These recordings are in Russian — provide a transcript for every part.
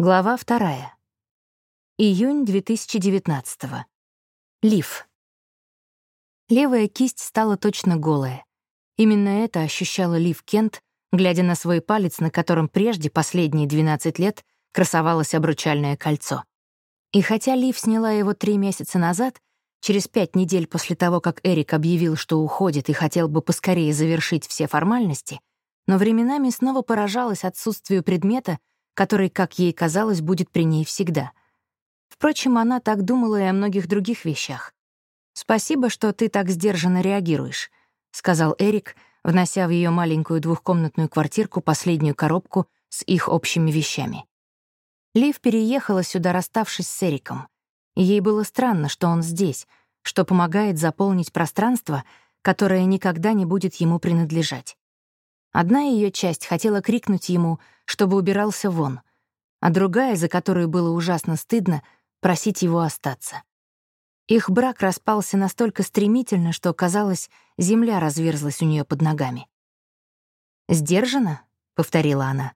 Глава вторая. Июнь 2019. Лив. Левая кисть стала точно голая. Именно это ощущала Лив Кент, глядя на свой палец, на котором прежде, последние 12 лет, красовалось обручальное кольцо. И хотя Лив сняла его три месяца назад, через пять недель после того, как Эрик объявил, что уходит и хотел бы поскорее завершить все формальности, но временами снова поражалась отсутствию предмета, который, как ей казалось, будет при ней всегда. Впрочем, она так думала и о многих других вещах. «Спасибо, что ты так сдержанно реагируешь», — сказал Эрик, внося в ее маленькую двухкомнатную квартирку последнюю коробку с их общими вещами. Лив переехала сюда, расставшись с Эриком. Ей было странно, что он здесь, что помогает заполнить пространство, которое никогда не будет ему принадлежать. Одна ее часть хотела крикнуть ему, чтобы убирался вон, а другая, за которую было ужасно стыдно, просить его остаться. Их брак распался настолько стремительно, что, казалось, земля разверзлась у нее под ногами. «Сдержанно?» — повторила она.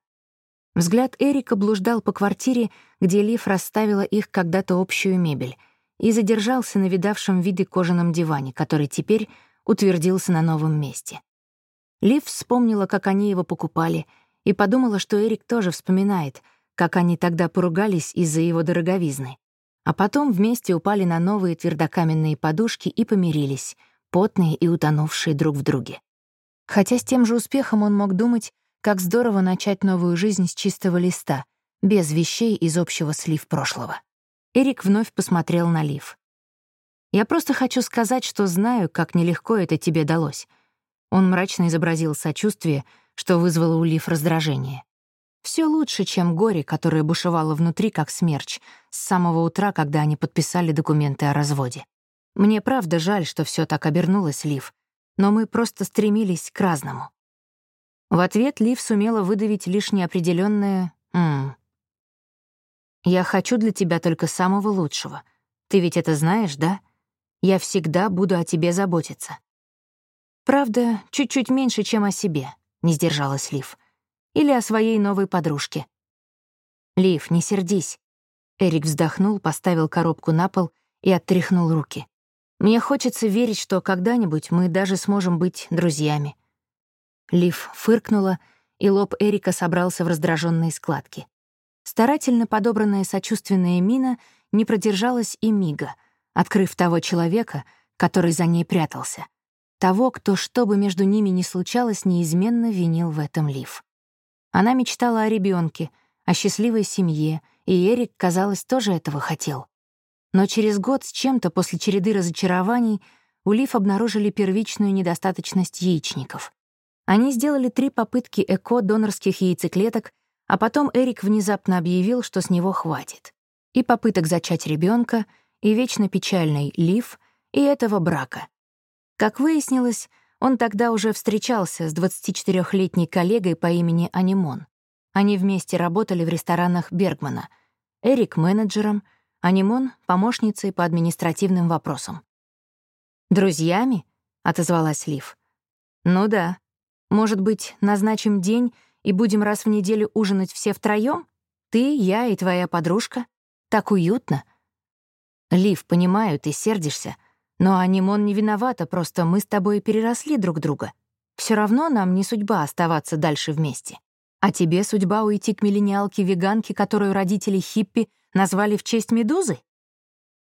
Взгляд Эрика блуждал по квартире, где Лив расставила их когда-то общую мебель, и задержался на видавшем виде кожаном диване, который теперь утвердился на новом месте. Лив вспомнила, как они его покупали, и подумала, что Эрик тоже вспоминает, как они тогда поругались из-за его дороговизны. А потом вместе упали на новые твердокаменные подушки и помирились, потные и утонувшие друг в друге. Хотя с тем же успехом он мог думать, как здорово начать новую жизнь с чистого листа, без вещей из общего слив прошлого. Эрик вновь посмотрел на Лив. «Я просто хочу сказать, что знаю, как нелегко это тебе далось. Он мрачно изобразил сочувствие, что вызвало у Лив раздражение. Все лучше, чем горе, которое бушевало внутри, как смерч, с самого утра, когда они подписали документы о разводе. Мне правда жаль, что все так обернулось, Лив, но мы просто стремились к разному. В ответ Лив сумела выдавить лишь неопределённое «м». «Я хочу для тебя только самого лучшего. Ты ведь это знаешь, да? Я всегда буду о тебе заботиться. Правда, чуть-чуть меньше, чем о себе, не сдержалась Лив. Или о своей новой подружке. Лив, не сердись. Эрик вздохнул, поставил коробку на пол и оттряхнул руки. Мне хочется верить, что когда-нибудь мы даже сможем быть друзьями. Лив фыркнула, и лоб Эрика собрался в раздраженные складки. Старательно подобранная сочувственная мина не продержалась и мига, открыв того человека, который за ней прятался. Того, кто, что бы между ними ни случалось, неизменно винил в этом Лив. Она мечтала о ребенке, о счастливой семье, и Эрик, казалось, тоже этого хотел. Но через год с чем-то после череды разочарований у Лив обнаружили первичную недостаточность яичников. Они сделали три попытки ЭКО донорских яйцеклеток, а потом Эрик внезапно объявил, что с него хватит. И попыток зачать ребенка, и вечно печальный Лив, и этого брака. Как выяснилось, он тогда уже встречался с 24-летней коллегой по имени Анимон. Они вместе работали в ресторанах Бергмана. Эрик — менеджером, Анимон — помощницей по административным вопросам. «Друзьями?» — отозвалась Лив. «Ну да. Может быть, назначим день и будем раз в неделю ужинать все втроём? Ты, я и твоя подружка? Так уютно». «Лив, понимаю, ты сердишься, но Анимон не виновата, просто мы с тобой переросли друг друга. Все равно нам не судьба оставаться дальше вместе. А тебе судьба уйти к миллениалке-веганке, которую родители хиппи назвали в честь медузы?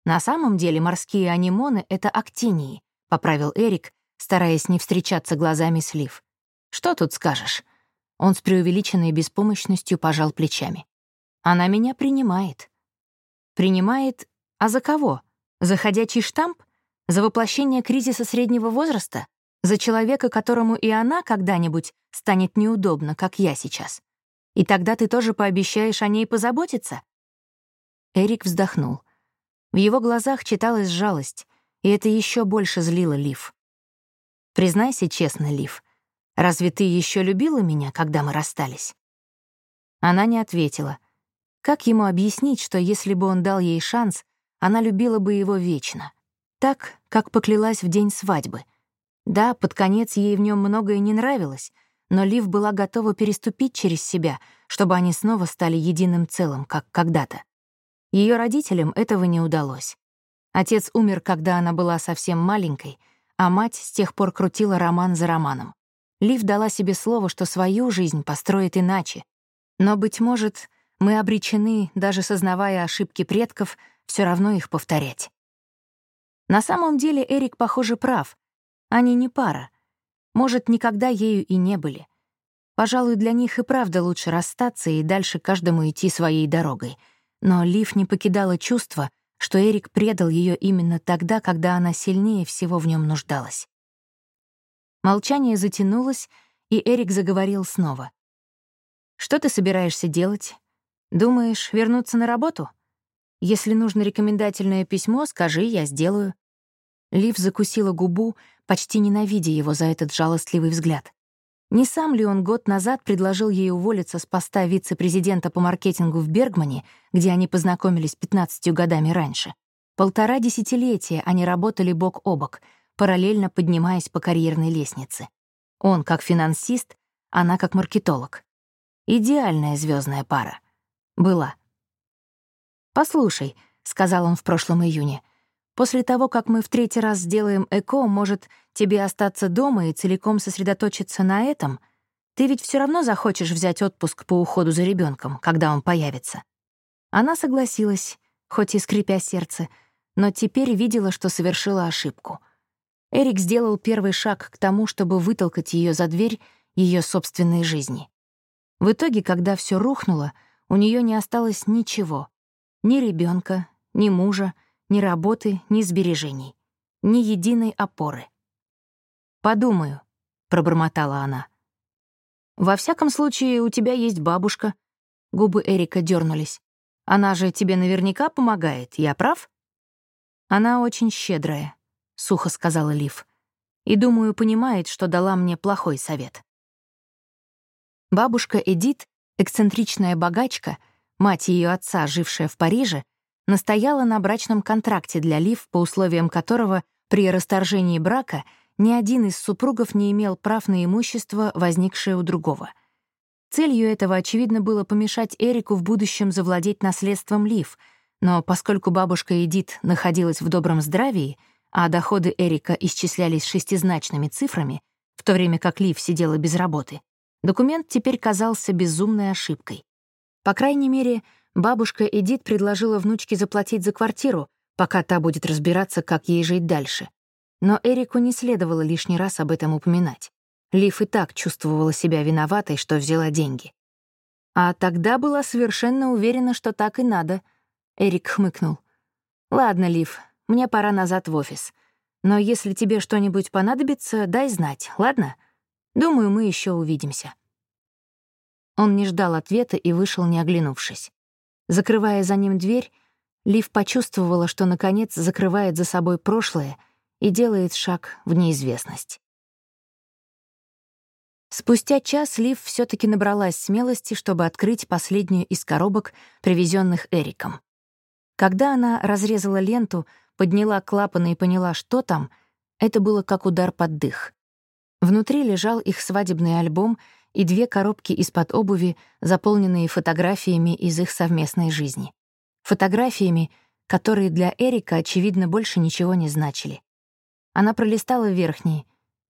На самом деле морские анимоны — это актинии, — поправил Эрик, стараясь не встречаться глазами с Лив. Что тут скажешь? Он с преувеличенной беспомощностью пожал плечами. Она меня принимает. Принимает? А за кого? За ходячий штамп? За воплощение кризиса среднего возраста? За человека, которому и она когда-нибудь станет неудобно, как я сейчас? И тогда ты тоже пообещаешь о ней позаботиться?» Эрик вздохнул. В его глазах читалась жалость, и это еще больше злило Лив. «Признайся честно, Лив, разве ты еще любила меня, когда мы расстались?» Она не ответила. Как ему объяснить, что если бы он дал ей шанс, она любила бы его вечно? Так, как поклялась в день свадьбы. Да, под конец ей в нем многое не нравилось, но Лив была готова переступить через себя, чтобы они снова стали единым целым, как когда-то. Ее родителям этого не удалось. Отец умер, когда она была совсем маленькой, а мать с тех пор крутила роман за романом. Лив дала себе слово, что свою жизнь построит иначе. Но, быть может, мы обречены, даже сознавая ошибки предков, все равно их повторять. На самом деле Эрик, похоже, прав. Они не пара. Может, никогда ею и не были. Пожалуй, для них и правда лучше расстаться и дальше каждому идти своей дорогой. Но Лив не покидала чувство, что Эрик предал ее именно тогда, когда она сильнее всего в нем нуждалась. Молчание затянулось, и Эрик заговорил снова. «Что ты собираешься делать? Думаешь, вернуться на работу? Если нужно рекомендательное письмо, скажи, я сделаю». Лив закусила губу, почти ненавидя его за этот жалостливый взгляд. Не сам ли он год назад предложил ей уволиться с поста вице-президента по маркетингу в Бергмане, где они познакомились 15 годами раньше? Полтора десятилетия они работали бок о бок, параллельно поднимаясь по карьерной лестнице. Он как финансист, она как маркетолог. Идеальная звездная пара. Была. «Послушай», — сказал он в прошлом июне, После того, как мы в третий раз сделаем ЭКО, может, тебе остаться дома и целиком сосредоточиться на этом? Ты ведь все равно захочешь взять отпуск по уходу за ребенком, когда он появится». Она согласилась, хоть и скрипя сердце, но теперь видела, что совершила ошибку. Эрик сделал первый шаг к тому, чтобы вытолкать ее за дверь ее собственной жизни. В итоге, когда все рухнуло, у нее не осталось ничего — ни ребенка, ни мужа, ни работы, ни сбережений, ни единой опоры. «Подумаю», — пробормотала она. «Во всяком случае, у тебя есть бабушка». Губы Эрика дернулись. «Она же тебе наверняка помогает, я прав?» «Она очень щедрая», — сухо сказала Лив. «И, думаю, понимает, что дала мне плохой совет». Бабушка Эдит, эксцентричная богачка, мать ее отца, жившая в Париже, настояла на брачном контракте для Лив, по условиям которого при расторжении брака ни один из супругов не имел прав на имущество, возникшее у другого. Целью этого, очевидно, было помешать Эрику в будущем завладеть наследством Лив, но поскольку бабушка Эдит находилась в добром здравии, а доходы Эрика исчислялись шестизначными цифрами, в то время как Лив сидела без работы, документ теперь казался безумной ошибкой. По крайней мере, Бабушка Эдит предложила внучке заплатить за квартиру, пока та будет разбираться, как ей жить дальше. Но Эрику не следовало лишний раз об этом упоминать. Лив и так чувствовала себя виноватой, что взяла деньги. А тогда была совершенно уверена, что так и надо. Эрик хмыкнул. «Ладно, Лив, мне пора назад в офис. Но если тебе что-нибудь понадобится, дай знать, ладно? Думаю, мы еще увидимся». Он не ждал ответа и вышел, не оглянувшись. Закрывая за ним дверь, Лив почувствовала, что, наконец, закрывает за собой прошлое и делает шаг в неизвестность. Спустя час Лив все таки набралась смелости, чтобы открыть последнюю из коробок, привезенных Эриком. Когда она разрезала ленту, подняла клапаны и поняла, что там, это было как удар под дых. Внутри лежал их свадебный альбом — и две коробки из-под обуви, заполненные фотографиями из их совместной жизни. Фотографиями, которые для Эрика, очевидно, больше ничего не значили. Она пролистала верхние.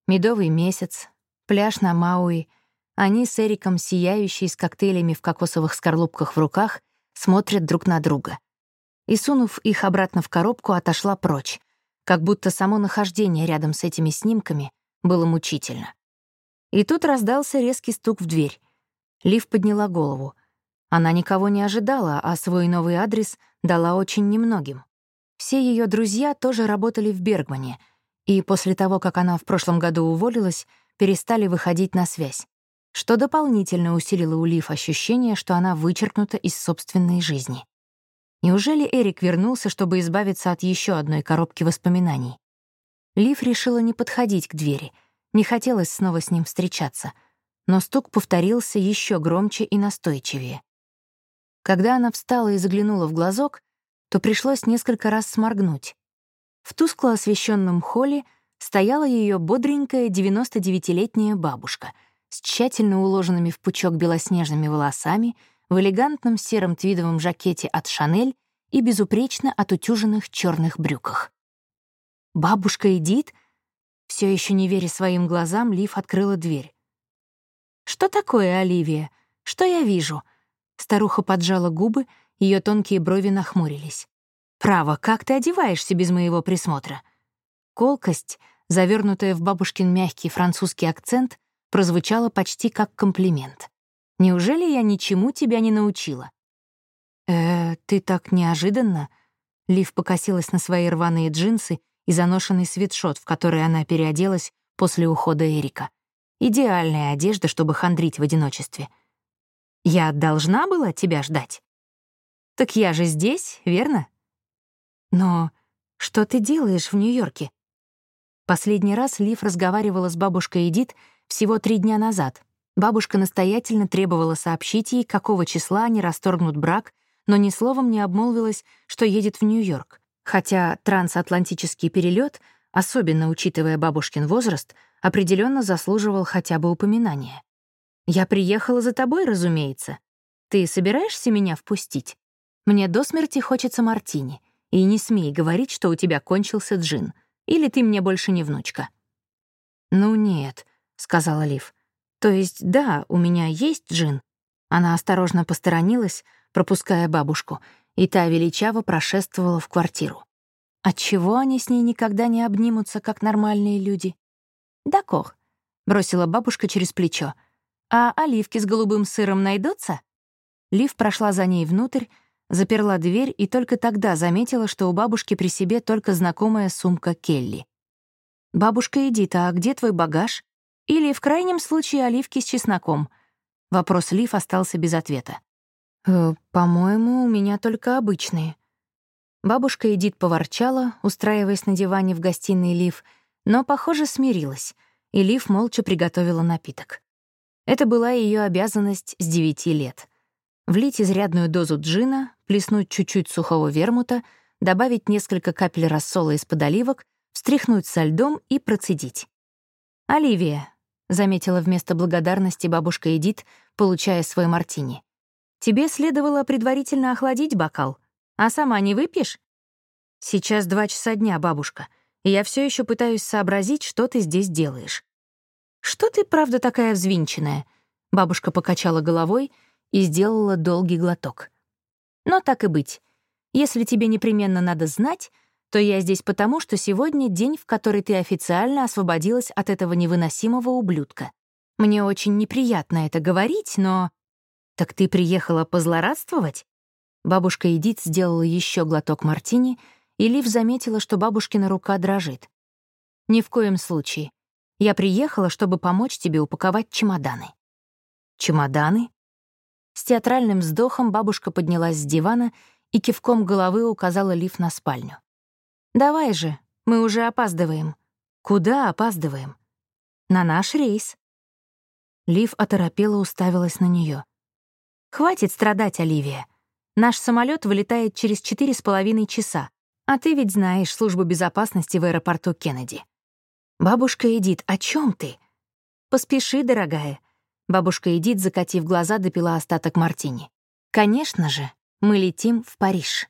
Медовый месяц, пляж на Мауи. Они с Эриком, сияющие с коктейлями в кокосовых скорлупках в руках, смотрят друг на друга. И, сунув их обратно в коробку, отошла прочь, как будто само нахождение рядом с этими снимками было мучительно. И тут раздался резкий стук в дверь. Лив подняла голову. Она никого не ожидала, а свой новый адрес дала очень немногим. Все ее друзья тоже работали в Бергмане, и после того, как она в прошлом году уволилась, перестали выходить на связь, что дополнительно усилило у Лив ощущение, что она вычеркнута из собственной жизни. Неужели Эрик вернулся, чтобы избавиться от еще одной коробки воспоминаний? Лив решила не подходить к двери — не хотелось снова с ним встречаться, но стук повторился еще громче и настойчивее. Когда она встала и заглянула в глазок, то пришлось несколько раз сморгнуть. В тускло освещенном холле стояла ее бодренькая 99-летняя бабушка, с тщательно уложенными в пучок белоснежными волосами, в элегантном сером твидовом жакете от «Шанель» и безупречно отутюженных черных брюках. «Бабушка Эдит?» Все еще не веря своим глазам, Лив открыла дверь. «Что такое, Оливия? Что я вижу?» Старуха поджала губы, ее тонкие брови нахмурились. «Право, как ты одеваешься без моего присмотра?» Колкость, завернутая в бабушкин мягкий французский акцент, прозвучала почти как комплимент. «Неужели я ничему тебя не научила?» «Э, ты так неожиданно?» Лив покосилась на свои рваные джинсы и заношенный свитшот, в который она переоделась после ухода Эрика. Идеальная одежда, чтобы хандрить в одиночестве. «Я должна была тебя ждать?» «Так я же здесь, верно?» «Но что ты делаешь в Нью-Йорке?» Последний раз Лив разговаривала с бабушкой Эдит всего три дня назад. Бабушка настоятельно требовала сообщить ей, какого числа они расторгнут брак, но ни словом не обмолвилась, что едет в Нью-Йорк. Хотя трансатлантический перелет, особенно учитывая бабушкин возраст, определенно заслуживал хотя бы упоминания. «Я приехала за тобой, разумеется. Ты собираешься меня впустить? Мне до смерти хочется мартини, и не смей говорить, что у тебя кончился джин. Или ты мне больше не внучка?» «Ну нет», — сказала Лив. «То есть, да, у меня есть джин». Она осторожно посторонилась, пропуская бабушку, и та величаво прошествовала в квартиру. Отчего они с ней никогда не обнимутся, как нормальные люди? «Дакор», — бросила бабушка через плечо. «А оливки с голубым сыром найдутся?» Лив прошла за ней внутрь, заперла дверь и только тогда заметила, что у бабушки при себе только знакомая сумка Келли. «Бабушка Эдита, а где твой багаж? Или, в крайнем случае, оливки с чесноком?» Вопрос Лив остался без ответа. «Э, «По-моему, у меня только обычные». Бабушка Эдит поворчала, устраиваясь на диване в гостиной Лив, но, похоже, смирилась, и Лив молча приготовила напиток. Это была ее обязанность с девяти лет влить изрядную дозу джина, плеснуть чуть-чуть сухого вермута, добавить несколько капель рассола из-под оливок, встряхнуть со льдом и процедить. «Оливия», — заметила вместо благодарности бабушка Эдит, получая свой мартини, «тебе следовало предварительно охладить бокал, а сама не выпьешь?» «Сейчас два часа дня, бабушка, и я все еще пытаюсь сообразить, что ты здесь делаешь». «Что ты, правда, такая взвинченная?» Бабушка покачала головой — и сделала долгий глоток. Но так и быть. Если тебе непременно надо знать, то я здесь потому, что сегодня день, в который ты официально освободилась от этого невыносимого ублюдка. Мне очень неприятно это говорить, но... Так ты приехала позлорадствовать? Бабушка Эдит сделала еще глоток мартини, и Лив заметила, что бабушкина рука дрожит. «Ни в коем случае. Я приехала, чтобы помочь тебе упаковать чемоданы». «Чемоданы?» С театральным вздохом бабушка поднялась с дивана и кивком головы указала Лив на спальню. «Давай же, мы уже опаздываем». «Куда опаздываем?» «На наш рейс». Лив оторопела уставилась на нее. «Хватит страдать, Оливия. Наш самолет вылетает через четыре с половиной часа, а ты ведь знаешь службу безопасности в аэропорту Кеннеди». «Бабушка Эдит, о чем ты?» «Поспеши, дорогая. Бабушка Эдит, закатив глаза, допила остаток мартини. «Конечно же, мы летим в Париж».